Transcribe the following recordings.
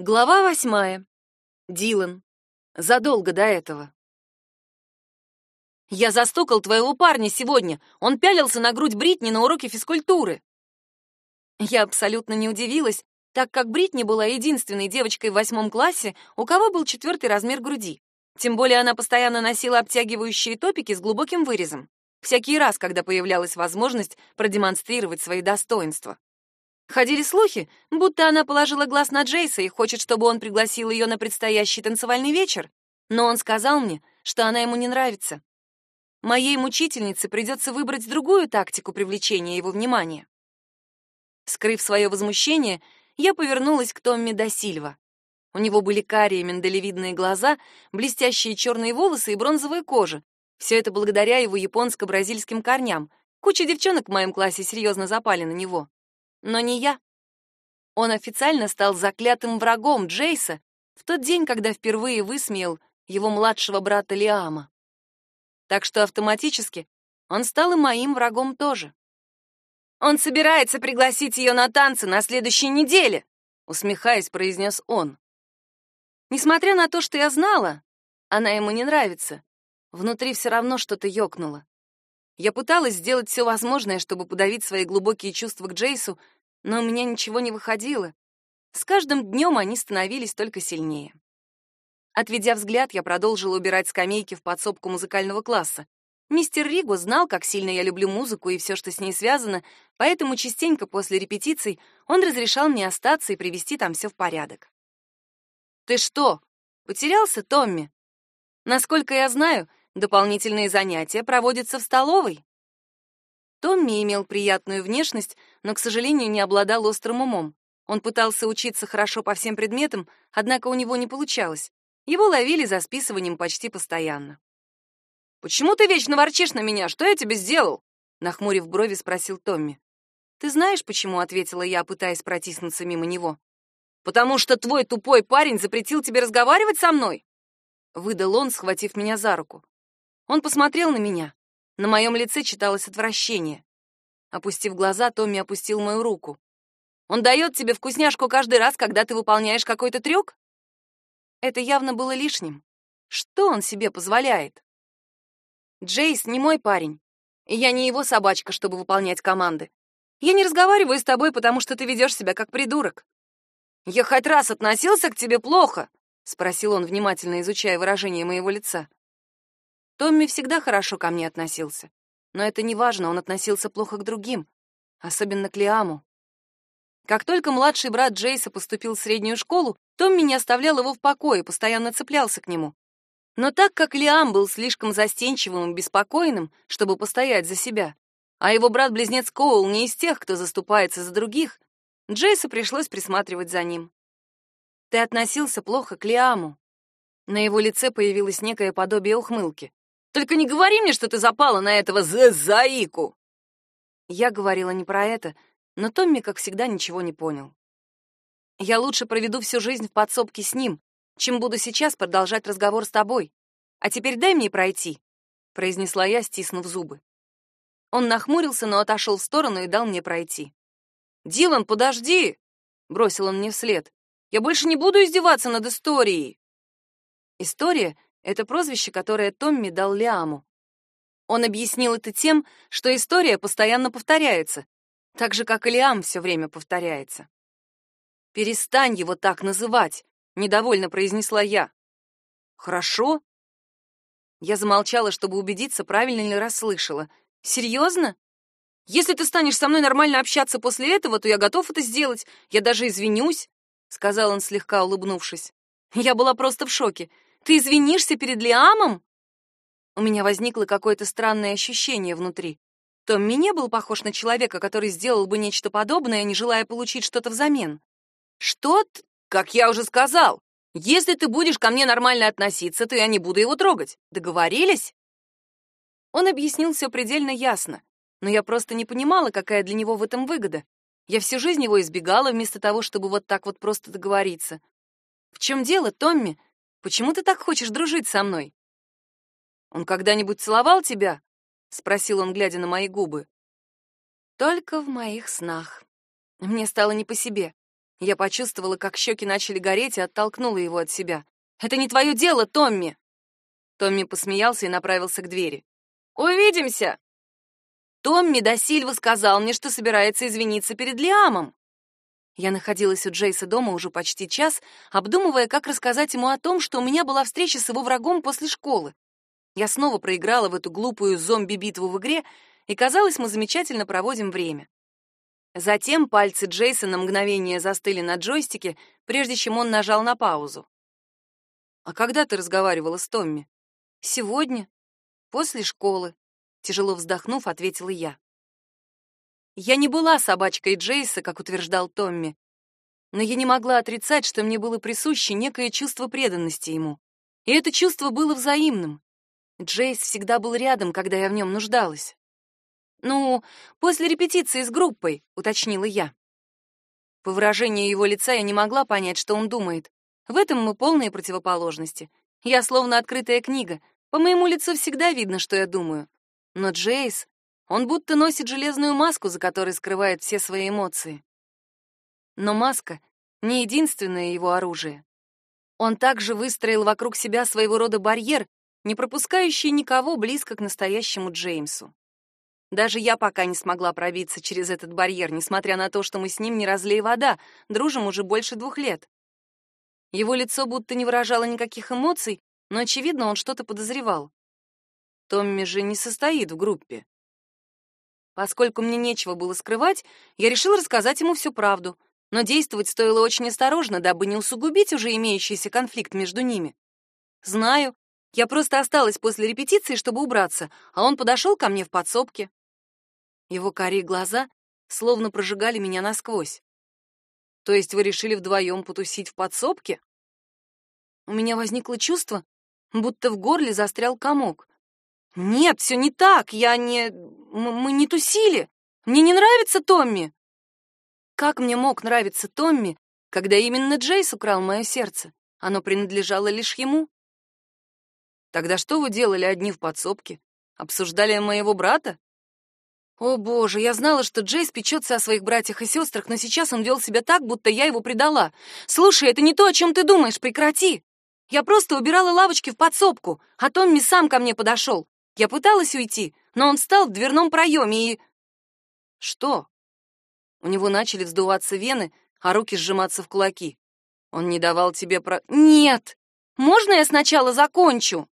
Глава восьмая. Дилан. Задолго до этого. «Я застукал твоего парня сегодня. Он пялился на грудь Бритни на уроке физкультуры». Я абсолютно не удивилась, так как Бритни была единственной девочкой в восьмом классе, у кого был четвертый размер груди. Тем более она постоянно носила обтягивающие топики с глубоким вырезом. Всякий раз, когда появлялась возможность продемонстрировать свои достоинства. Ходили слухи, будто она положила глаз на Джейса и хочет, чтобы он пригласил ее на предстоящий танцевальный вечер, но он сказал мне, что она ему не нравится. Моей мучительнице придется выбрать другую тактику привлечения его внимания. Скрыв свое возмущение, я повернулась к Томми да Сильва. У него были карие миндалевидные глаза, блестящие черные волосы и бронзовая кожа. Все это благодаря его японско-бразильским корням. Куча девчонок в моем классе серьезно запали на него. Но не я. Он официально стал заклятым врагом Джейса в тот день, когда впервые высмеял его младшего брата Лиама. Так что автоматически он стал и моим врагом тоже. Он собирается пригласить ее на танцы на следующей неделе, усмехаясь, произнес он. Несмотря на то, что я знала, она ему не нравится, внутри все равно что-то ёкнуло. Я пыталась сделать все возможное, чтобы подавить свои глубокие чувства к Джейсу, но у меня ничего не выходило. С каждым днем они становились только сильнее. Отведя взгляд, я продолжила убирать скамейки в подсобку музыкального класса. Мистер Риго знал, как сильно я люблю музыку и все, что с ней связано, поэтому частенько после репетиций он разрешал мне остаться и привести там все в порядок. «Ты что, потерялся, Томми?» Насколько я знаю, Дополнительные занятия проводятся в столовой. Томми имел приятную внешность, но, к сожалению, не обладал острым умом. Он пытался учиться хорошо по всем предметам, однако у него не получалось. Его ловили за списыванием почти постоянно. «Почему ты вечно ворчишь на меня? Что я тебе сделал?» Нахмурив брови, спросил Томми. «Ты знаешь, почему?» — ответила я, пытаясь протиснуться мимо него. «Потому что твой тупой парень запретил тебе разговаривать со мной!» Выдал он, схватив меня за руку. Он посмотрел на меня. На моем лице читалось отвращение. Опустив глаза, Томми опустил мою руку. «Он дает тебе вкусняшку каждый раз, когда ты выполняешь какой-то трюк?» Это явно было лишним. Что он себе позволяет? Джейс не мой парень, и я не его собачка, чтобы выполнять команды. Я не разговариваю с тобой, потому что ты ведешь себя как придурок. Я хоть раз относился к тебе плохо, спросил он, внимательно изучая выражение моего лица. Томми всегда хорошо ко мне относился. Но это не важно, он относился плохо к другим, особенно к Лиаму. Как только младший брат Джейса поступил в среднюю школу, Томми не оставлял его в покое, постоянно цеплялся к нему. Но так как Лиам был слишком застенчивым и беспокойным, чтобы постоять за себя, а его брат-близнец Коул не из тех, кто заступается за других, Джейсу пришлось присматривать за ним. Ты относился плохо к Лиаму. На его лице появилось некое подобие ухмылки. Только не говори мне, что ты запала на этого заику. Я говорила не про это, но Томми, как всегда, ничего не понял. Я лучше проведу всю жизнь в подсобке с ним, чем буду сейчас продолжать разговор с тобой. А теперь дай мне пройти, произнесла я, стиснув зубы. Он нахмурился, но отошел в сторону и дал мне пройти. «Дилан, подожди!» — бросил он мне вслед. «Я больше не буду издеваться над историей!» История это прозвище, которое Томми дал Лиаму. Он объяснил это тем, что история постоянно повторяется, так же, как и Лиам все время повторяется. «Перестань его так называть», — недовольно произнесла я. «Хорошо». Я замолчала, чтобы убедиться, правильно ли расслышала. «Серьезно? Если ты станешь со мной нормально общаться после этого, то я готов это сделать. Я даже извинюсь», — сказал он, слегка улыбнувшись. Я была просто в шоке. Ты извинишься перед Лиамом? У меня возникло какое-то странное ощущение внутри. Томми не был похож на человека, который сделал бы нечто подобное, не желая получить что-то взамен. Что? -то? Как я уже сказал, если ты будешь ко мне нормально относиться, то я не буду его трогать. Договорились? Он объяснил все предельно ясно, но я просто не понимала, какая для него в этом выгода. Я всю жизнь его избегала вместо того, чтобы вот так вот просто договориться. В чем дело, Томми? Почему ты так хочешь дружить со мной? Он когда-нибудь целовал тебя? спросил он, глядя на мои губы. Только в моих снах. Мне стало не по себе. Я почувствовала, как щеки начали гореть и оттолкнула его от себя. «Это не твое дело, Томми!» Томми посмеялся и направился к двери. «Увидимся!» Томми до Сильва сказал мне, что собирается извиниться перед Лиамом. Я находилась у Джейса дома уже почти час, обдумывая, как рассказать ему о том, что у меня была встреча с его врагом после школы. Я снова проиграла в эту глупую зомби-битву в игре, и казалось, мы замечательно проводим время. Затем пальцы Джейса на мгновение застыли на джойстике, прежде чем он нажал на паузу. «А когда ты разговаривала с Томми?» «Сегодня, после школы», — тяжело вздохнув, ответила я. Я не была собачкой Джейса, как утверждал Томми, но я не могла отрицать, что мне было присуще некое чувство преданности ему. И это чувство было взаимным. Джейс всегда был рядом, когда я в нем нуждалась. «Ну, после репетиции с группой», — уточнила я. По выражению его лица я не могла понять, что он думает. В этом мы полные противоположности. Я словно открытая книга. По моему лицу всегда видно, что я думаю. Но Джейс он будто носит железную маску, за которой скрывает все свои эмоции. Но маска — не единственное его оружие. Он также выстроил вокруг себя своего рода барьер, не пропускающий никого близко к настоящему Джеймсу. Даже я пока не смогла пробиться через этот барьер, несмотря на то, что мы с ним не разлей вода, дружим уже больше двух лет. Его лицо будто не выражало никаких эмоций, но, очевидно, он что-то подозревал. Томми же не состоит в группе. Поскольку мне нечего было скрывать, я решил рассказать ему всю правду, но действовать стоило очень осторожно, дабы не усугубить уже имеющийся конфликт между ними. Знаю, я просто осталась после репетиции, чтобы убраться, а он подошел ко мне в подсобке. Его карие глаза словно прожигали меня насквозь. То есть вы решили вдвоем потусить в подсобке? У меня возникло чувство, будто в горле застрял комок. Нет, все не так. Я не мы не тусили. Мне не нравится Томми. Как мне мог нравиться Томми, когда именно Джейс украл мое сердце? Оно принадлежало лишь ему. Тогда что вы делали одни в подсобке? Обсуждали моего брата? О боже, я знала, что Джейс печется о своих братьях и сестрах, но сейчас он вел себя так, будто я его предала. Слушай, это не то, о чем ты думаешь, прекрати. Я просто убирала лавочки в подсобку, а Томми сам ко мне подошел. Я пыталась уйти, но он встал в дверном проеме и... Что? У него начали вздуваться вены, а руки сжиматься в кулаки. Он не давал тебе про... Нет! Можно я сначала закончу?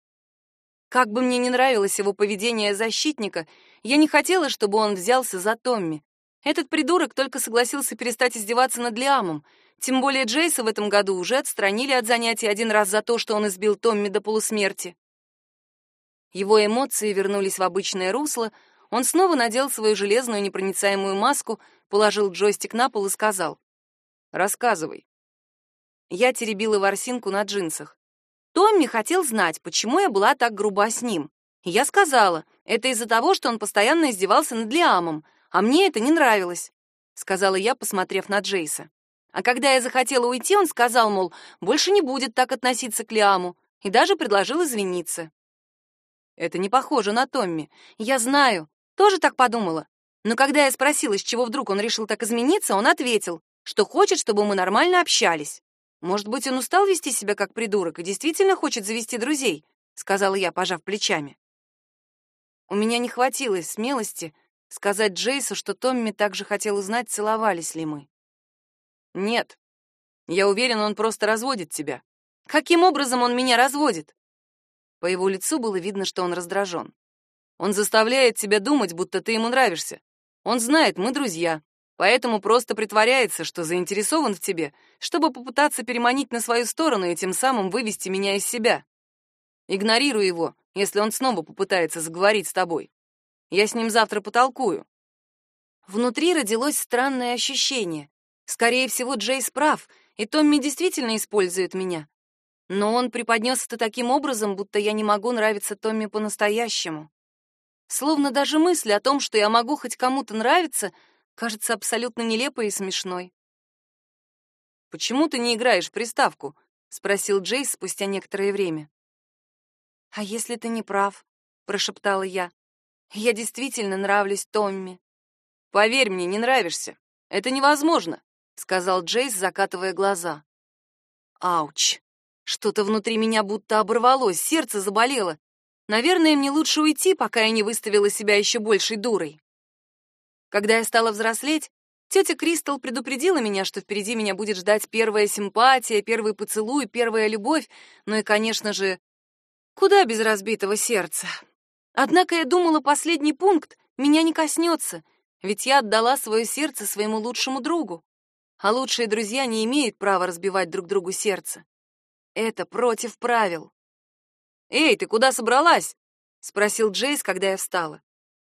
Как бы мне не нравилось его поведение защитника, я не хотела, чтобы он взялся за Томми. Этот придурок только согласился перестать издеваться над Лиамом. Тем более Джейса в этом году уже отстранили от занятий один раз за то, что он избил Томми до полусмерти. Его эмоции вернулись в обычное русло, он снова надел свою железную непроницаемую маску, положил джойстик на пол и сказал. «Рассказывай». Я теребила ворсинку на джинсах. Томми хотел знать, почему я была так груба с ним. Я сказала, это из-за того, что он постоянно издевался над Лиамом, а мне это не нравилось, — сказала я, посмотрев на Джейса. А когда я захотела уйти, он сказал, мол, больше не будет так относиться к Лиаму, и даже предложил извиниться. Это не похоже на Томми. Я знаю, тоже так подумала. Но когда я спросила, с чего вдруг он решил так измениться, он ответил, что хочет, чтобы мы нормально общались. Может быть, он устал вести себя как придурок и действительно хочет завести друзей, сказала я, пожав плечами. У меня не хватило смелости сказать Джейсу, что Томми также хотел узнать, целовались ли мы. Нет. Я уверен, он просто разводит тебя. Каким образом он меня разводит? По его лицу было видно, что он раздражен. Он заставляет тебя думать, будто ты ему нравишься. Он знает, мы друзья, поэтому просто притворяется, что заинтересован в тебе, чтобы попытаться переманить на свою сторону и тем самым вывести меня из себя. Игнорируй его, если он снова попытается заговорить с тобой. Я с ним завтра потолкую. Внутри родилось странное ощущение. Скорее всего, Джейс прав, и Томми действительно использует меня. Но он преподнес это таким образом, будто я не могу нравиться Томми по-настоящему. Словно даже мысль о том, что я могу хоть кому-то нравиться, кажется абсолютно нелепой и смешной. «Почему ты не играешь в приставку?» — спросил Джейс спустя некоторое время. «А если ты не прав?» — прошептала я. «Я действительно нравлюсь Томми». «Поверь мне, не нравишься. Это невозможно. сказал Джейс, закатывая глаза. Ауч. Что-то внутри меня будто оборвалось, сердце заболело. Наверное, мне лучше уйти, пока я не выставила себя еще большей дурой. Когда я стала взрослеть, тетя Кристал предупредила меня, что впереди меня будет ждать первая симпатия, первый поцелуй, первая любовь, ну и, конечно же, куда без разбитого сердца. Однако я думала, последний пункт меня не коснется, ведь я отдала свое сердце своему лучшему другу. А лучшие друзья не имеют права разбивать друг другу сердце. Это против правил. «Эй, ты куда собралась?» — спросил Джейс, когда я встала.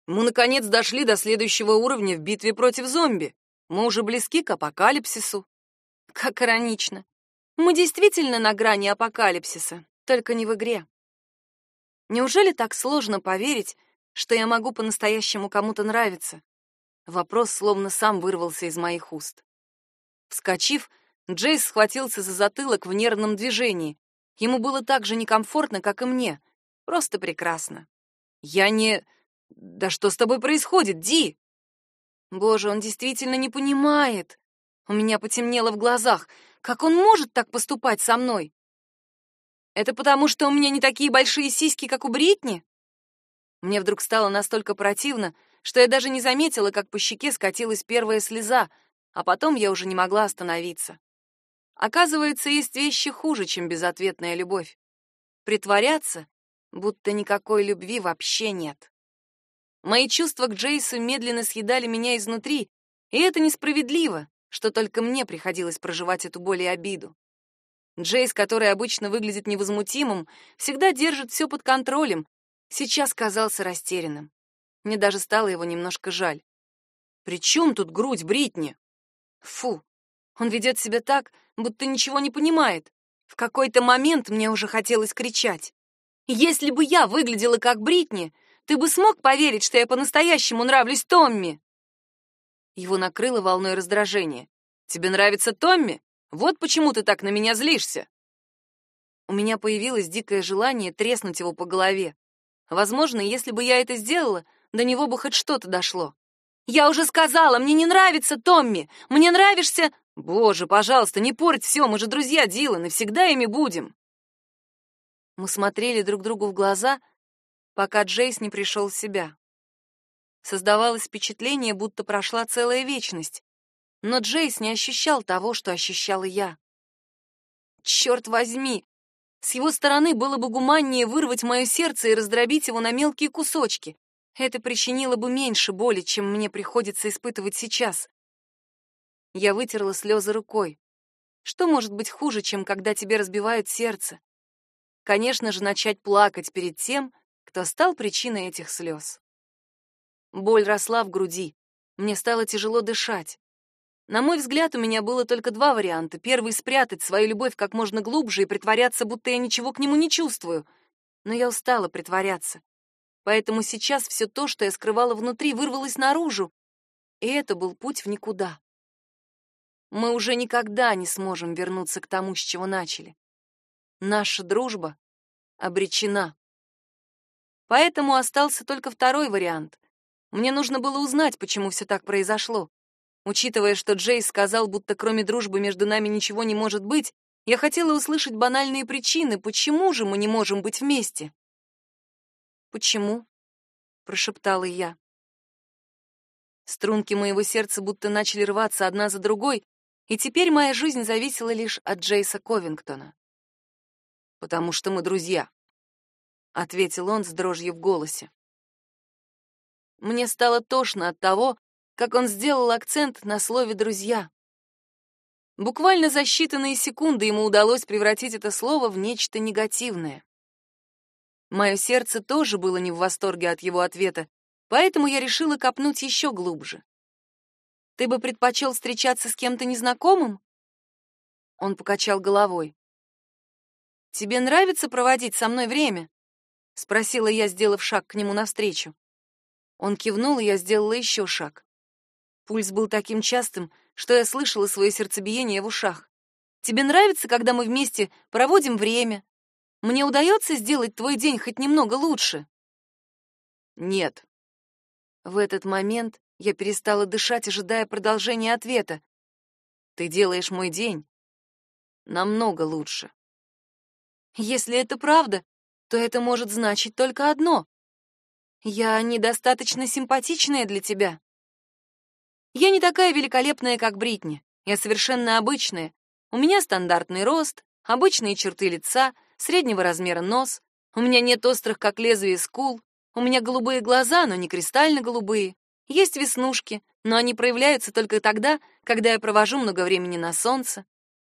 «Мы, наконец, дошли до следующего уровня в битве против зомби. Мы уже близки к апокалипсису». Как иронично. Мы действительно на грани апокалипсиса, только не в игре. Неужели так сложно поверить, что я могу по-настоящему кому-то нравиться? Вопрос словно сам вырвался из моих уст. Вскочив, Джейс схватился за затылок в нервном движении. Ему было так же некомфортно, как и мне. Просто прекрасно. Я не... Да что с тобой происходит, Ди? Боже, он действительно не понимает. У меня потемнело в глазах. Как он может так поступать со мной? Это потому, что у меня не такие большие сиськи, как у Бритни? Мне вдруг стало настолько противно, что я даже не заметила, как по щеке скатилась первая слеза, а потом я уже не могла остановиться. Оказывается, есть вещи хуже, чем безответная любовь. Притворяться, будто никакой любви вообще нет. Мои чувства к Джейсу медленно съедали меня изнутри, и это несправедливо, что только мне приходилось проживать эту боль и обиду. Джейс, который обычно выглядит невозмутимым, всегда держит все под контролем, сейчас казался растерянным. Мне даже стало его немножко жаль. «При чем тут грудь Бритни?» Фу, он ведет себя так, будто ничего не понимает. В какой-то момент мне уже хотелось кричать. «Если бы я выглядела как Бритни, ты бы смог поверить, что я по-настоящему нравлюсь Томми?» Его накрыло волной раздражения. «Тебе нравится Томми? Вот почему ты так на меня злишься!» У меня появилось дикое желание треснуть его по голове. Возможно, если бы я это сделала, до него бы хоть что-то дошло. Я уже сказала, мне не нравится Томми. Мне нравишься... Боже, пожалуйста, не порть все, мы же друзья Дилан, и всегда ими будем. Мы смотрели друг другу в глаза, пока Джейс не пришел в себя. Создавалось впечатление, будто прошла целая вечность. Но Джейс не ощущал того, что ощущала я. Черт возьми! С его стороны было бы гуманнее вырвать мое сердце и раздробить его на мелкие кусочки. Это причинило бы меньше боли, чем мне приходится испытывать сейчас. Я вытерла слезы рукой. Что может быть хуже, чем когда тебе разбивают сердце? Конечно же, начать плакать перед тем, кто стал причиной этих слез. Боль росла в груди. Мне стало тяжело дышать. На мой взгляд, у меня было только два варианта. Первый — спрятать свою любовь как можно глубже и притворяться, будто я ничего к нему не чувствую. Но я устала притворяться. Поэтому сейчас все то, что я скрывала внутри, вырвалось наружу, и это был путь в никуда. Мы уже никогда не сможем вернуться к тому, с чего начали. Наша дружба обречена. Поэтому остался только второй вариант. Мне нужно было узнать, почему все так произошло. Учитывая, что Джей сказал, будто кроме дружбы между нами ничего не может быть, я хотела услышать банальные причины, почему же мы не можем быть вместе. Почему? прошептала я. Струнки моего сердца будто начали рваться одна за другой, и теперь моя жизнь зависела лишь от Джейса Ковингтона. Потому что мы друзья, ответил он с дрожью в голосе. Мне стало тошно от того, как он сделал акцент на слове друзья. Буквально за считанные секунды ему удалось превратить это слово в нечто негативное. Мое сердце тоже было не в восторге от его ответа, поэтому я решила копнуть еще глубже. Ты бы предпочел встречаться с кем-то незнакомым? Он покачал головой. Тебе нравится проводить со мной время? спросила я, сделав шаг к нему навстречу. Он кивнул, и я сделала еще шаг. Пульс был таким частым, что я слышала свое сердцебиение в ушах. Тебе нравится, когда мы вместе проводим время, мне удается сделать твой день хоть немного лучше? Нет. В этот момент я перестала дышать, ожидая продолжения ответа. Ты делаешь мой день намного лучше. Если это правда, то это может значить только одно. Я недостаточно симпатичная для тебя. Я не такая великолепная, как Бритни. Я совершенно обычная. У меня стандартный рост, обычные черты лица, среднего размера нос. У меня нет острых, как лезвие, скул. У меня голубые глаза, но не кристально-голубые. Есть веснушки, но они проявляются только тогда, когда я провожу много времени на солнце.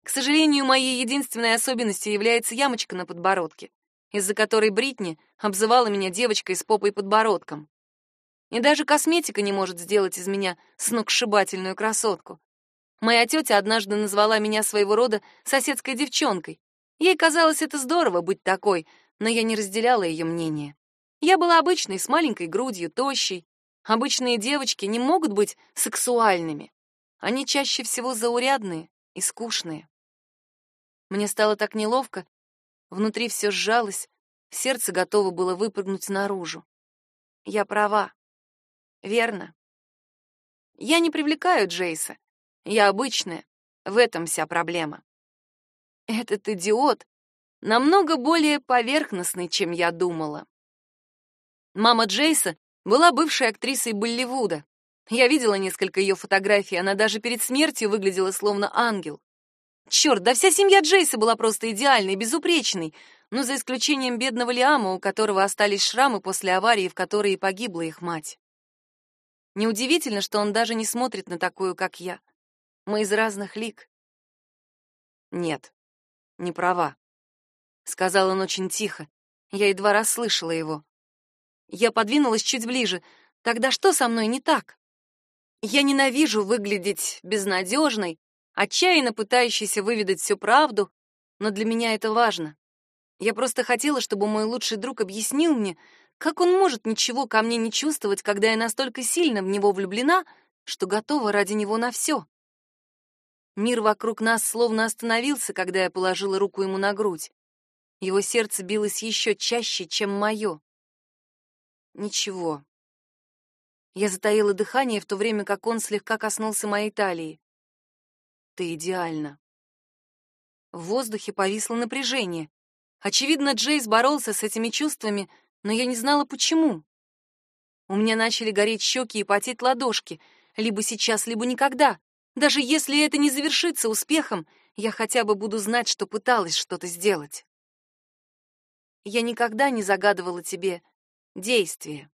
К сожалению, моей единственной особенностью является ямочка на подбородке, из-за которой Бритни обзывала меня девочкой с попой подбородком. И даже косметика не может сделать из меня сногсшибательную красотку. Моя тетя однажды назвала меня своего рода соседской девчонкой. Ей казалось это здорово быть такой, но я не разделяла ее мнение. Я была обычной, с маленькой грудью, тощей. Обычные девочки не могут быть сексуальными. Они чаще всего заурядные и скучные. Мне стало так неловко, внутри все сжалось, сердце готово было выпрыгнуть наружу. Я права. Верно. Я не привлекаю Джейса. Я обычная. В этом вся проблема. Этот идиот намного более поверхностный, чем я думала. Мама Джейса была бывшей актрисой Болливуда. Я видела несколько ее фотографий, она даже перед смертью выглядела словно ангел. Черт, да вся семья Джейса была просто идеальной, безупречной, но за исключением бедного Лиама, у которого остались шрамы после аварии, в которой и погибла их мать. Неудивительно, что он даже не смотрит на такую, как я. Мы из разных лиг. Нет, не права, сказал он очень тихо. Я едва расслышала его. Я подвинулась чуть ближе. Тогда что со мной не так? Я ненавижу выглядеть безнадежной, отчаянно пытающейся выведать всю правду, но для меня это важно. Я просто хотела, чтобы мой лучший друг объяснил мне, как он может ничего ко мне не чувствовать, когда я настолько сильно в него влюблена, что готова ради него на все? Мир вокруг нас словно остановился, когда я положила руку ему на грудь. Его сердце билось еще чаще, чем мое. Ничего. Я затаила дыхание в то время, как он слегка коснулся моей талии. Ты идеальна. В воздухе повисло напряжение. Очевидно, Джейс боролся с этими чувствами, но я не знала почему. У меня начали гореть щеки и потеть ладошки, либо сейчас, либо никогда. Даже если это не завершится успехом, я хотя бы буду знать, что пыталась что-то сделать. Я никогда не загадывала тебе действия.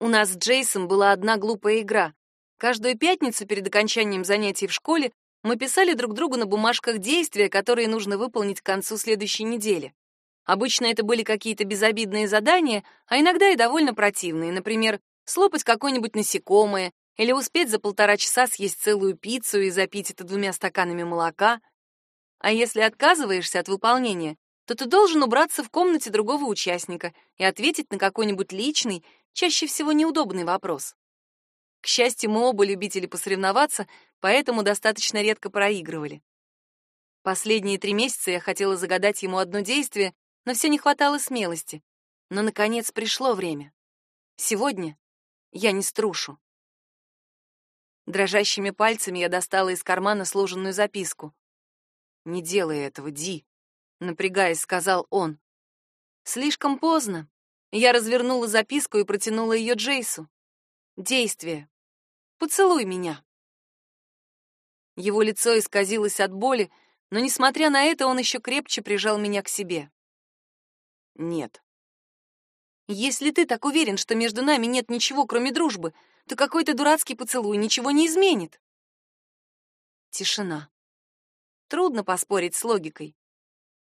У нас с Джейсом была одна глупая игра. Каждую пятницу перед окончанием занятий в школе мы писали друг другу на бумажках действия, которые нужно выполнить к концу следующей недели. Обычно это были какие-то безобидные задания, а иногда и довольно противные, например, слопать какое-нибудь насекомое или успеть за полтора часа съесть целую пиццу и запить это двумя стаканами молока. А если отказываешься от выполнения, то ты должен убраться в комнате другого участника и ответить на какой-нибудь личный, чаще всего неудобный вопрос. К счастью, мы оба любители посоревноваться, поэтому достаточно редко проигрывали. Последние три месяца я хотела загадать ему одно действие, но все не хватало смелости. Но, наконец, пришло время. Сегодня я не струшу. Дрожащими пальцами я достала из кармана сложенную записку. «Не делай этого, Ди», — напрягаясь, сказал он. Слишком поздно. Я развернула записку и протянула ее Джейсу. Действие. Поцелуй меня. Его лицо исказилось от боли, но, несмотря на это, он еще крепче прижал меня к себе. Нет. Если ты так уверен, что между нами нет ничего, кроме дружбы, то какой-то дурацкий поцелуй ничего не изменит. Тишина. Трудно поспорить с логикой.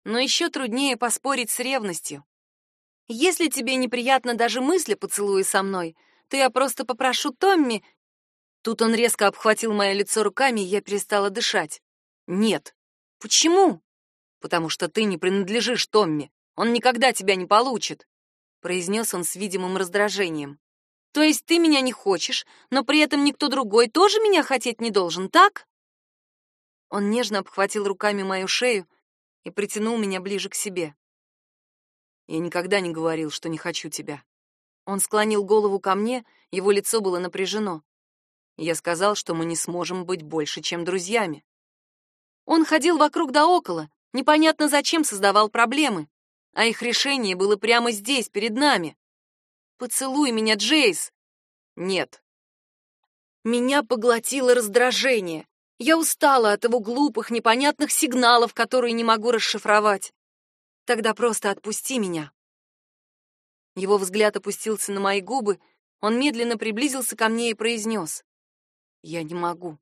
Но еще труднее поспорить с ревностью. Если тебе неприятно даже мысли поцелуя со мной, то я просто попрошу Томми... Тут он резко обхватил мое лицо руками, и я перестала дышать. Нет. Почему? Потому что ты не принадлежишь Томми. Он никогда тебя не получит, произнес он с видимым раздражением. То есть ты меня не хочешь, но при этом никто другой тоже меня хотеть не должен, так? Он нежно обхватил руками мою шею и притянул меня ближе к себе. Я никогда не говорил, что не хочу тебя. Он склонил голову ко мне, его лицо было напряжено. Я сказал, что мы не сможем быть больше, чем друзьями. Он ходил вокруг да около, непонятно зачем создавал проблемы, а их решение было прямо здесь, перед нами. «Поцелуй меня, Джейс!» «Нет». Меня поглотило раздражение. Я устала от его глупых, непонятных сигналов, которые не могу расшифровать. Тогда просто отпусти меня. Его взгляд опустился на мои губы, он медленно приблизился ко мне и произнес. «Я не могу».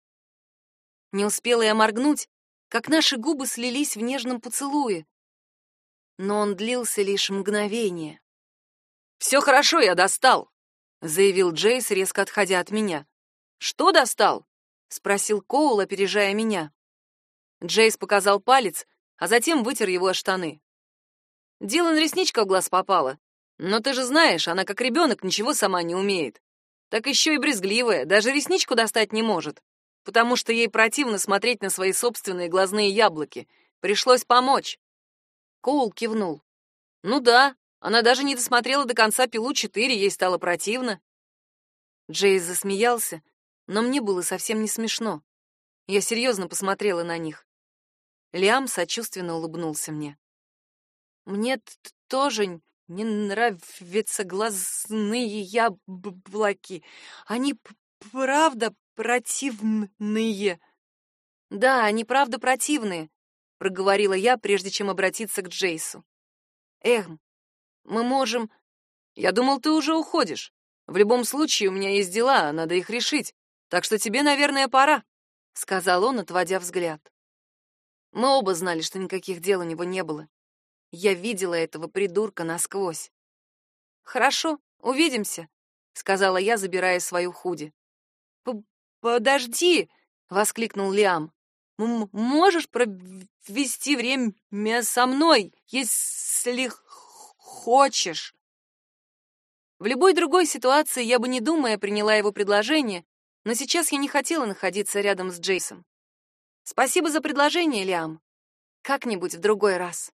Не успела я моргнуть, как наши губы слились в нежном поцелуе. Но он длился лишь мгновение. «Все хорошо, я достал», — заявил Джейс, резко отходя от меня. «Что достал?» — спросил Коул, опережая меня. Джейс показал палец, а затем вытер его о штаны. Дилан ресничка в глаз попала. Но ты же знаешь, она как ребенок ничего сама не умеет. Так еще и брезгливая, даже ресничку достать не может. Потому что ей противно смотреть на свои собственные глазные яблоки. Пришлось помочь. Коул кивнул. Ну да, она даже не досмотрела до конца пилу 4, ей стало противно. Джейс засмеялся, но мне было совсем не смешно. Я серьезно посмотрела на них. Лиам сочувственно улыбнулся мне. Мне тоже не нравятся глазные яблоки. Они правда противные. Да, они правда противные, проговорила я, прежде чем обратиться к Джейсу. Эх, мы можем... Я думал, ты уже уходишь. В любом случае, у меня есть дела, надо их решить. Так что тебе, наверное, пора, сказал он, отводя взгляд. Мы оба знали, что никаких дел у него не было. Я видела этого придурка насквозь. Хорошо, увидимся, сказала я, забирая свою худи. Подожди, воскликнул Лиам. Можешь провести время со мной, если хочешь. В любой другой ситуации я бы не думая приняла его предложение, но сейчас я не хотела находиться рядом с Джейсом. Спасибо за предложение, Лиам. Как-нибудь в другой раз.